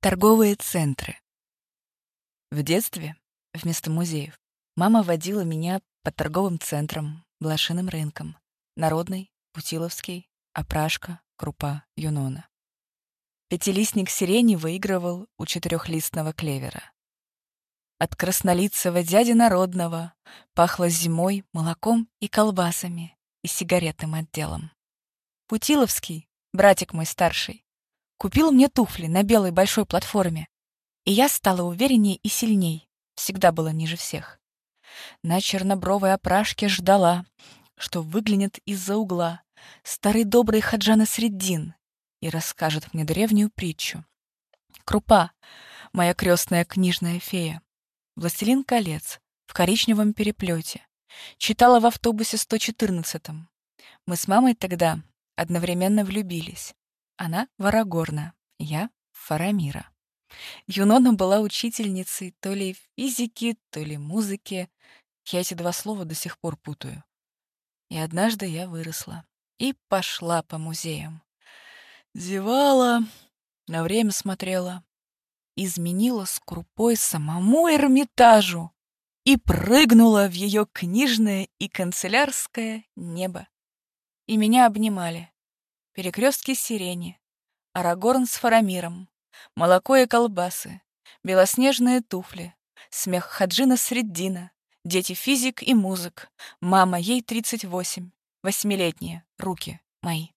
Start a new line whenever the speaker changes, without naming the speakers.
Торговые центры. В детстве, вместо музеев, мама водила меня по торговым центрам, блошиным рынкам. Народный, Путиловский, Опрашка, Крупа, Юнона. Пятилистник сирени выигрывал у четырехлистного клевера. От краснолицего дяди народного пахло зимой молоком и колбасами и сигаретным отделом. Путиловский, братик мой старший, купил мне туфли на белой большой платформе, и я стала увереннее и сильней, всегда была ниже всех. На чернобровой опрашке ждала, что выглянет из-за угла старый добрый Хаджана Среддин и расскажет мне древнюю притчу. Крупа, моя крестная книжная фея, «Властелин колец» в коричневом переплете. Читала в автобусе 114-м. Мы с мамой тогда одновременно влюбились. Она — Варагорна, я — Фарамира. Юнона была учительницей то ли физики, то ли музыки. Я эти два слова до сих пор путаю. И однажды я выросла и пошла по музеям. Зевала, на время смотрела, изменила с крупой самому Эрмитажу и прыгнула в ее книжное и канцелярское небо. И меня обнимали. Перекрестки сирени, Арагорн с Фарамиром, молоко и колбасы, белоснежные туфли, смех Хаджина Среддина, дети физик и музык, мама, ей 38, восьмилетние, руки мои.